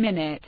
minute.